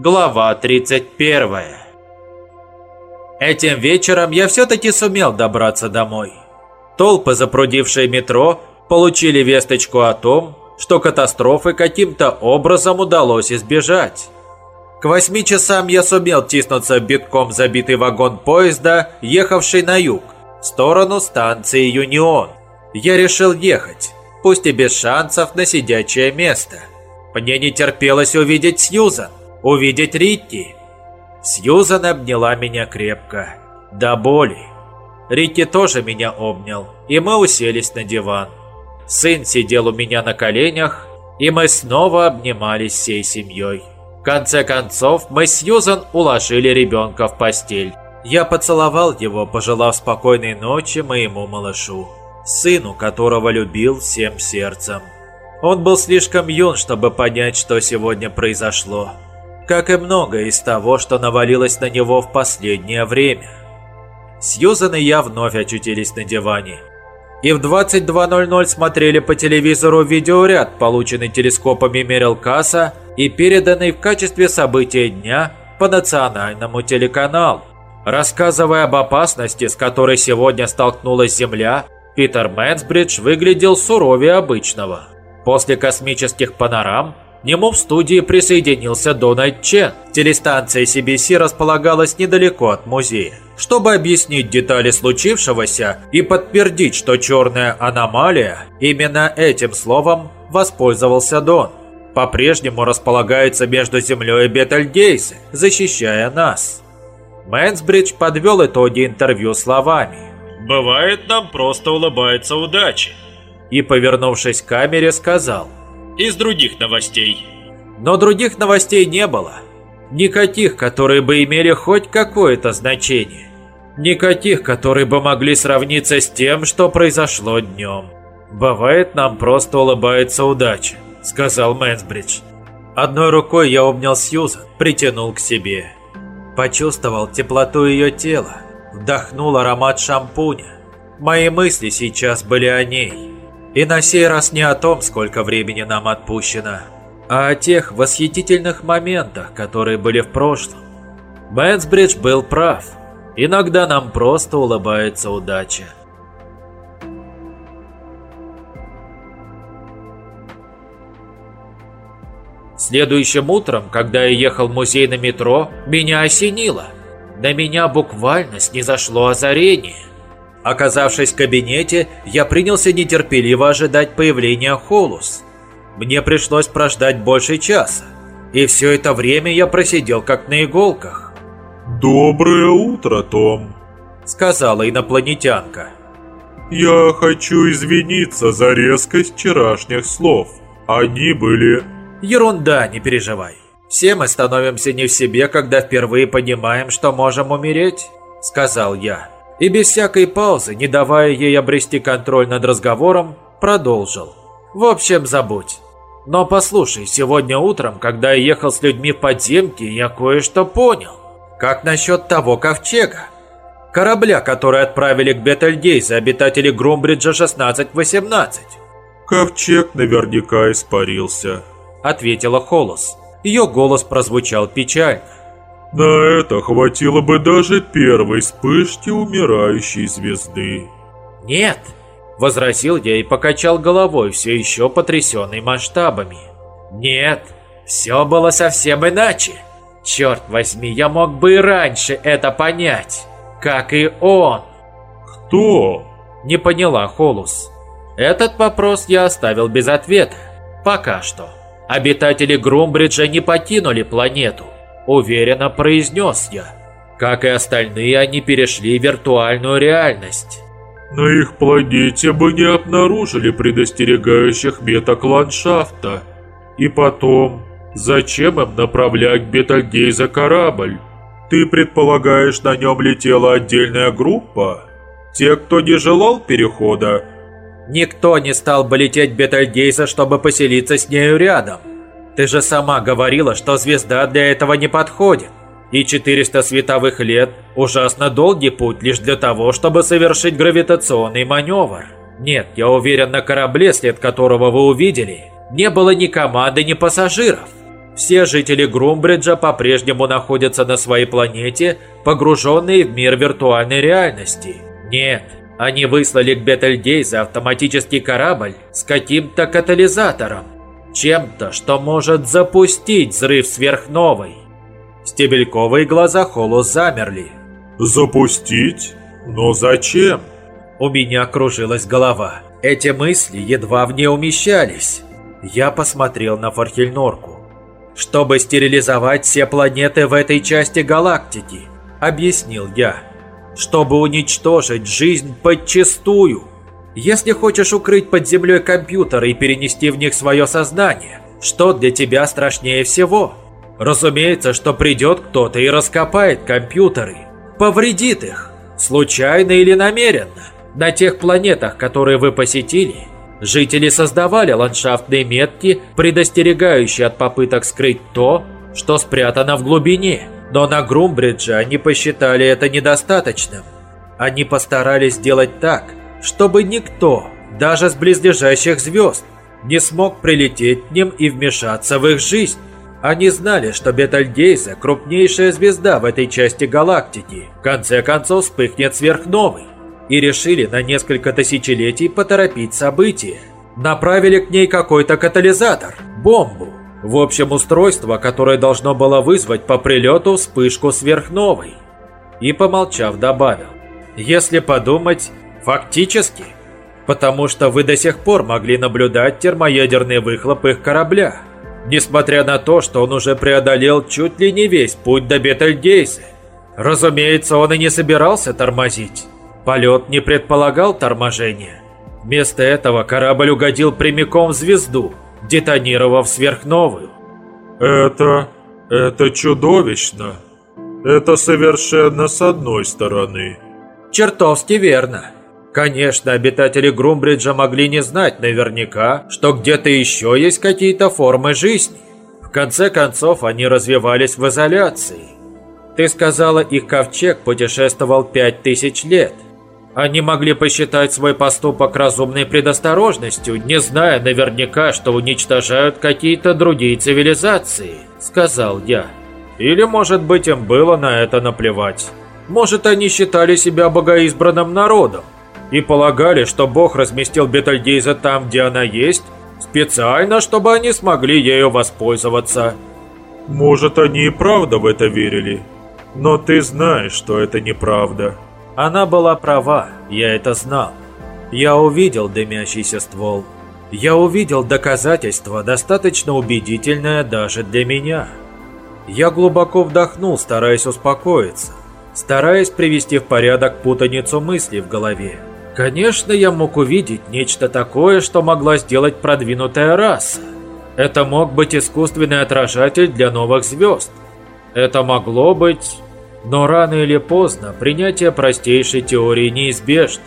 Глава 31 Этим вечером я все-таки сумел добраться домой. Толпы, запрудившие метро, получили весточку о том, что катастрофы каким-то образом удалось избежать. К восьми часам я сумел тиснуться битком забитый вагон поезда, ехавший на юг, в сторону станции Юнион. Я решил ехать, пусть и без шансов на сидячее место. Мне не терпелось увидеть Сьюзан, увидеть Ритти. Сьюзан обняла меня крепко, до боли. Ритти тоже меня обнял, и мы уселись на диван. Сын сидел у меня на коленях, и мы снова обнимались всей семьей. В конце концов, мы с Сьюзан уложили ребенка в постель. Я поцеловал его, пожелав спокойной ночи моему малышу, сыну, которого любил всем сердцем. Он был слишком юн, чтобы понять, что сегодня произошло, как и многое из того, что навалилось на него в последнее время. Сьюзан и я вновь очутились на диване. И в 22.00 смотрели по телевизору видеоряд, полученный телескопами Мерилкаса и переданный в качестве события дня по национальному телеканалу. Рассказывая об опасности, с которой сегодня столкнулась Земля, Питер Мэнсбридж выглядел суровее обычного. После космических панорам нему в студии присоединился Дональд Чен. Телестанция CBC располагалась недалеко от музея. Чтобы объяснить детали случившегося и подтвердить, что черная аномалия, именно этим словом воспользовался Дон. По-прежнему располагается между Землей и Бетельгейзе, защищая нас. Мэнсбридж подвел итоги интервью словами. «Бывает, нам просто улыбается удача». И, повернувшись к камере, сказал. «Из других новостей». Но других новостей не было. Никаких, которые бы имели хоть какое-то значение. Никаких, которые бы могли сравниться с тем, что произошло днем. «Бывает, нам просто улыбается удача», — сказал Мэнсбридж. Одной рукой я обнял Сьюзан, притянул к себе. Почувствовал теплоту ее тела, вдохнул аромат шампуня. Мои мысли сейчас были о ней. И на сей раз не о том, сколько времени нам отпущено, а о тех восхитительных моментах, которые были в прошлом. Мэнсбридж был прав. Иногда нам просто улыбается удача. Следующим утром, когда я ехал в музей на метро, меня осенило. На меня буквально снизошло озарение. Оказавшись в кабинете, я принялся нетерпеливо ожидать появления Холус. Мне пришлось прождать больше часа. И все это время я просидел как на иголках. «Доброе утро, Том», — сказала инопланетянка. «Я хочу извиниться за резкость вчерашних слов. Они были Ерунда, не переживай. Все мы становимся не в себе, когда впервые понимаем, что можем умереть, сказал я. И без всякой паузы, не давая ей обрести контроль над разговором, продолжил. В общем, забудь. Но послушай, сегодня утром, когда я ехал с людьми в подземке, я кое-что понял. Как насчет того ковчега? Корабля, который отправили к Бетельгейзе обитатели Грумбриджа 1618. Ковчег наверняка испарился. – ответила Холос. Ее голос прозвучал печально. «На это хватило бы даже первой вспышки умирающей звезды». «Нет», – возразил я и покачал головой, все еще потрясенный масштабами. «Нет, все было совсем иначе. Черт возьми, я мог бы и раньше это понять, как и он». «Кто?» – не поняла Холус. Этот вопрос я оставил без ответа. Пока что. Обитатели Грумбриджа не покинули планету, уверенно произнес я. Как и остальные, они перешли в виртуальную реальность. На их планете бы не обнаружили предостерегающих меток ландшафта. И потом, зачем им направлять Бетальгейза корабль? Ты предполагаешь, на нем летела отдельная группа? Те, кто не желал перехода, Никто не стал бы лететь Бетельгейза, чтобы поселиться с нею рядом. Ты же сама говорила, что звезда для этого не подходит. И 400 световых лет – ужасно долгий путь лишь для того, чтобы совершить гравитационный маневр. Нет, я уверен, на корабле, след которого вы увидели, не было ни команды, ни пассажиров. Все жители Грумбриджа по-прежнему находятся на своей планете, погруженные в мир виртуальной реальности. Нет, они выслали к Бетельгейзе автоматический корабль с каким-то катализатором. Чем-то, что может запустить взрыв сверхновой. Стебельковые глаза Холу замерли. Запустить? Но зачем? У меня кружилась голова. Эти мысли едва в ней умещались. Я посмотрел на Фархельнорку. «Чтобы стерилизовать все планеты в этой части галактики», — объяснил я. «Чтобы уничтожить жизнь подчистую. Если хочешь укрыть под землей компьютеры и перенести в них свое сознание, что для тебя страшнее всего? Разумеется, что придет кто-то и раскопает компьютеры, повредит их, случайно или намеренно. На тех планетах, которые вы посетили, жители создавали ландшафтные метки, предостерегающие от попыток скрыть то, что спрятано в глубине. Но на Грумбридже они посчитали это недостаточным. Они постарались сделать так, чтобы никто, даже с близлежащих звезд, не смог прилететь к ним и вмешаться в их жизнь. Они знали, что Бетальгейза – крупнейшая звезда в этой части галактики. В конце концов вспыхнет сверхновый и решили на несколько тысячелетий поторопить события. Направили к ней какой-то катализатор, бомбу. В общем, устройство, которое должно было вызвать по прилету вспышку сверхновой. И, помолчав, добавил. Если подумать, фактически, потому что вы до сих пор могли наблюдать термоядерный выхлоп их корабля. Несмотря на то, что он уже преодолел чуть ли не весь путь до Бетельгейзе. Разумеется, он и не собирался тормозить. Полет не предполагал торможения. Вместо этого корабль угодил прямиком в звезду, детонировав сверхновую. Это... это чудовищно. Это совершенно с одной стороны. Чертовски верно. Конечно, обитатели Грумбриджа могли не знать наверняка, что где-то еще есть какие-то формы жизни. В конце концов, они развивались в изоляции. Ты сказала, их ковчег путешествовал пять тысяч лет – они могли посчитать свой поступок разумной предосторожностью, не зная наверняка, что уничтожают какие-то другие цивилизации, сказал я. Или, может быть, им было на это наплевать. Может, они считали себя богоизбранным народом и полагали, что Бог разместил Бетальгейза там, где она есть, специально, чтобы они смогли ею воспользоваться. Может, они и правда в это верили, но ты знаешь, что это неправда. Она была права, я это знал. Я увидел дымящийся ствол. Я увидел доказательство, достаточно убедительное даже для меня. Я глубоко вдохнул, стараясь успокоиться, стараясь привести в порядок путаницу мыслей в голове. Конечно, я мог увидеть нечто такое, что могла сделать продвинутая раса. Это мог быть искусственный отражатель для новых звезд. Это могло быть... Но рано или поздно принятие простейшей теории неизбежно.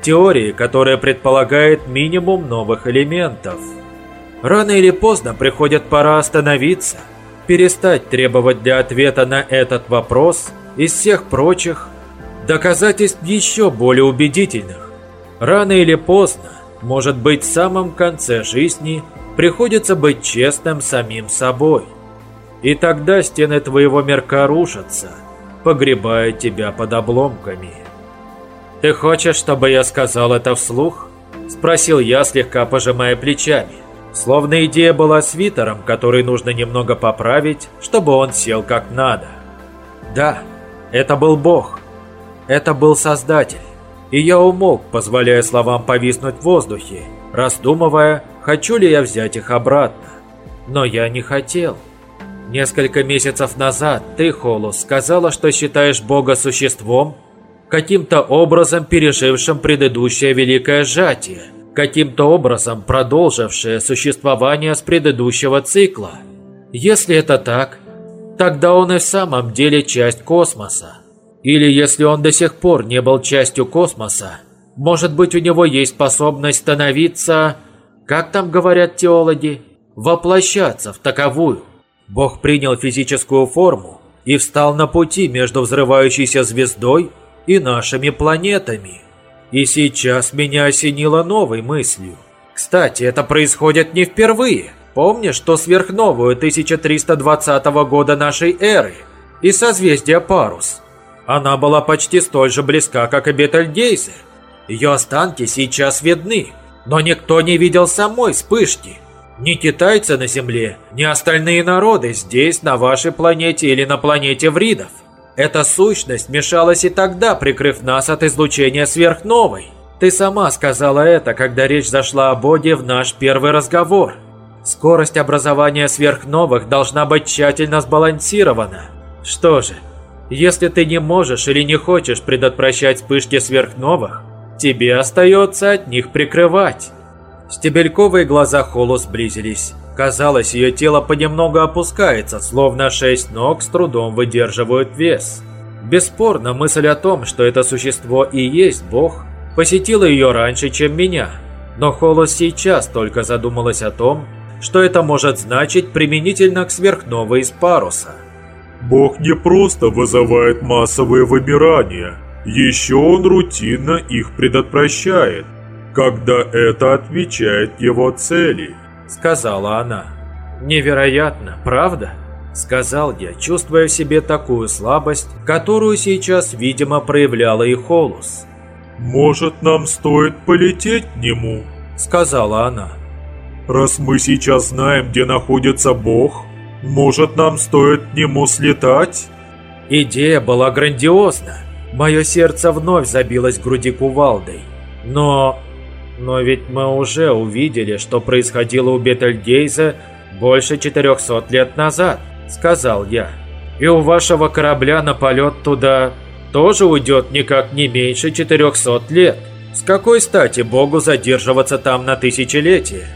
Теории, которая предполагает минимум новых элементов. Рано или поздно приходит пора остановиться, перестать требовать для ответа на этот вопрос из всех прочих доказательств еще более убедительных. Рано или поздно, может быть в самом конце жизни, приходится быть честным самим собой. И тогда стены твоего мирка рушатся – погребая тебя под обломками. «Ты хочешь, чтобы я сказал это вслух?» – спросил я, слегка пожимая плечами. Словно идея была свитером, который нужно немного поправить, чтобы он сел как надо. Да, это был Бог. Это был Создатель. И я умолк, позволяя словам повиснуть в воздухе, раздумывая, хочу ли я взять их обратно. Но я не хотел. Несколько месяцев назад ты, Холус, сказала, что считаешь Бога существом, каким-то образом пережившим предыдущее великое сжатие, каким-то образом продолжившее существование с предыдущего цикла. Если это так, тогда он и в самом деле часть космоса. Или если он до сих пор не был частью космоса, может быть у него есть способность становиться, как там говорят теологи, воплощаться в таковую. Бог принял физическую форму и встал на пути между взрывающейся звездой и нашими планетами. И сейчас меня осенило новой мыслью. Кстати, это происходит не впервые. Помнишь ту сверхновую 1320 года нашей эры и созвездие Парус? Она была почти столь же близка, как и Бетельгейзе. Ее останки сейчас видны, но никто не видел самой вспышки. Ни китайцы на Земле, ни остальные народы здесь, на вашей планете или на планете Вридов. Эта сущность мешалась и тогда, прикрыв нас от излучения сверхновой. Ты сама сказала это, когда речь зашла о Боге в наш первый разговор. Скорость образования сверхновых должна быть тщательно сбалансирована. Что же, если ты не можешь или не хочешь предотвращать вспышки сверхновых, тебе остается от них прикрывать. Стебельковые глаза Холу сблизились. Казалось, ее тело понемногу опускается, словно шесть ног с трудом выдерживают вес. Бесспорно, мысль о том, что это существо и есть Бог, посетила ее раньше, чем меня. Но Холос сейчас только задумалась о том, что это может значить применительно к сверхновой из паруса. Бог не просто вызывает массовые вымирания, еще он рутинно их предотвращает, когда это отвечает его цели, сказала она. Невероятно, правда? Сказал я, чувствуя в себе такую слабость, которую сейчас, видимо, проявляла и Холус. «Может, нам стоит полететь к нему?» Сказала она. Раз мы сейчас знаем, где находится Бог, может, нам стоит к нему слетать? Идея была грандиозна. Мое сердце вновь забилось в груди кувалдой. Но... Но ведь мы уже увидели, что происходило у Бетельгейза больше 400 лет назад, сказал я. И у вашего корабля на полет туда тоже уйдет никак не меньше 400 лет. С какой стати Богу задерживаться там на тысячелетие?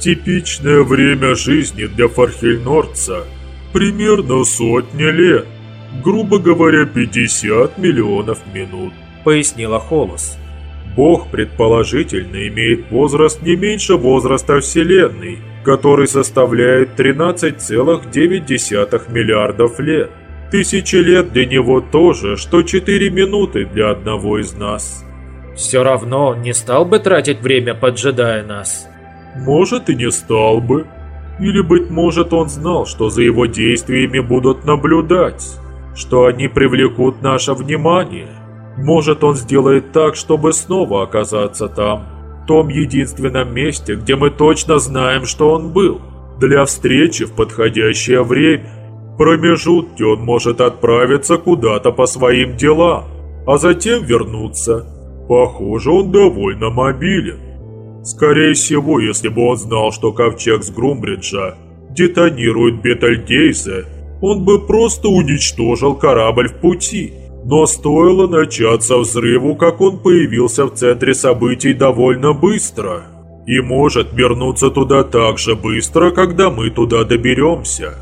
Типичное время жизни для Фархельнорца примерно сотня лет, грубо говоря, 50 миллионов минут, пояснила Холос. Бог предположительно имеет возраст не меньше возраста Вселенной, который составляет 13,9 миллиардов лет. Тысячи лет для него тоже, что 4 минуты для одного из нас. Все равно не стал бы тратить время, поджидая нас. Может и не стал бы. Или, быть может, он знал, что за его действиями будут наблюдать, что они привлекут наше внимание. Может, он сделает так, чтобы снова оказаться там, в том единственном месте, где мы точно знаем, что он был, для встречи в подходящее время. В промежутке он может отправиться куда-то по своим делам, а затем вернуться. Похоже, он довольно мобилен. Скорее всего, если бы он знал, что ковчег с Грумбриджа детонирует Бетальгейзе, он бы просто уничтожил корабль в пути. Но стоило начаться взрыву, как он появился в центре событий довольно быстро. И может вернуться туда так же быстро, когда мы туда доберемся.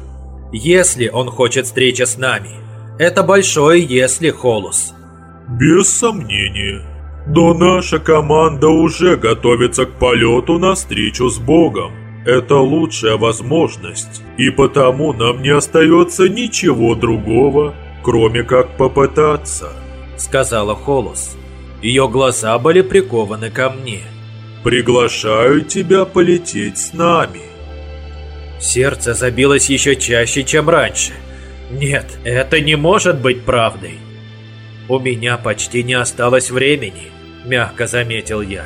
Если он хочет встречи с нами. Это большое «если», Холус. Без сомнения. Но наша команда уже готовится к полету на встречу с Богом. Это лучшая возможность, и потому нам не остается ничего другого, кроме как попытаться», — сказала Холос. Ее глаза были прикованы ко мне. «Приглашаю тебя полететь с нами». Сердце забилось еще чаще, чем раньше. Нет, это не может быть правдой. У меня почти не осталось времени мягко заметил я.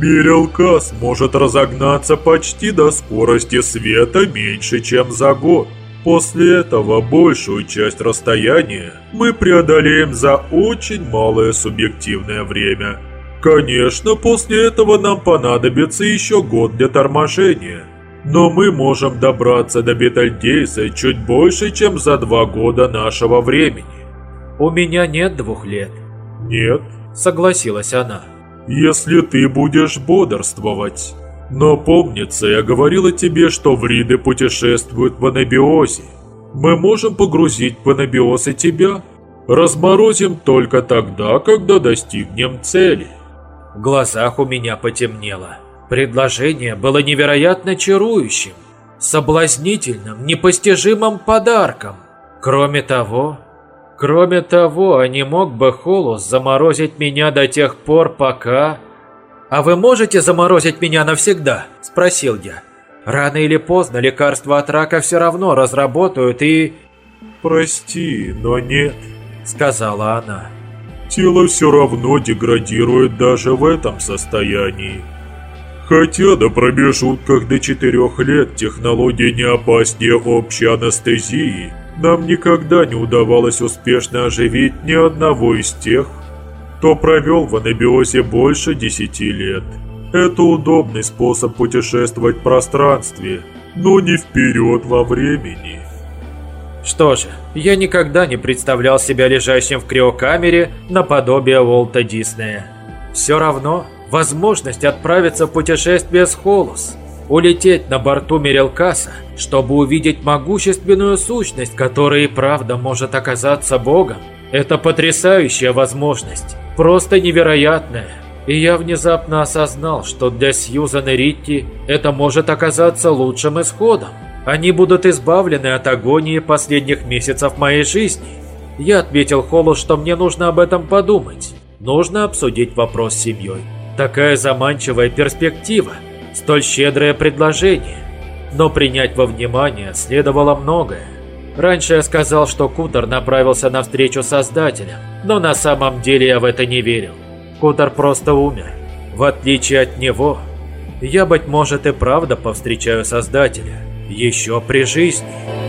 Берелкас может разогнаться почти до скорости света меньше, чем за год. После этого большую часть расстояния мы преодолеем за очень малое субъективное время. Конечно, после этого нам понадобится еще год для торможения. Но мы можем добраться до Бетальдейса чуть больше, чем за два года нашего времени. У меня нет двух лет. Нет, согласилась она. «Если ты будешь бодрствовать. Но помнится, я говорила тебе, что вриды путешествуют в анабиозе. Мы можем погрузить в анабиоз и тебя. Разморозим только тогда, когда достигнем цели». В глазах у меня потемнело. Предложение было невероятно чарующим, соблазнительным, непостижимым подарком. Кроме того, Кроме того, а не мог бы Холус заморозить меня до тех пор, пока... «А вы можете заморозить меня навсегда?» – спросил я. Рано или поздно лекарства от рака все равно разработают и...» «Прости, но нет», — сказала она. «Тело все равно деградирует даже в этом состоянии. Хотя на промежутках до четырех лет технология не опаснее общей анестезии, нам никогда не удавалось успешно оживить ни одного из тех, кто провел в анабиозе больше десяти лет. Это удобный способ путешествовать в пространстве, но не вперед во времени. Что же, я никогда не представлял себя лежащим в криокамере наподобие Уолта Диснея. Все равно, возможность отправиться в путешествие с Холус, улететь на борту Мерилкаса, чтобы увидеть могущественную сущность, которая и правда может оказаться Богом, это потрясающая возможность, просто невероятная. И я внезапно осознал, что для Сьюзан и Ритти это может оказаться лучшим исходом. Они будут избавлены от агонии последних месяцев моей жизни. Я ответил Холлу, что мне нужно об этом подумать. Нужно обсудить вопрос с семьей. Такая заманчивая перспектива, столь щедрое предложение. Но принять во внимание следовало многое. Раньше я сказал, что Кутер направился на встречу с Создателем, но на самом деле я в это не верил. Кутер просто умер. В отличие от него, я, быть может, и правда повстречаю Создателя. Еще при жизни.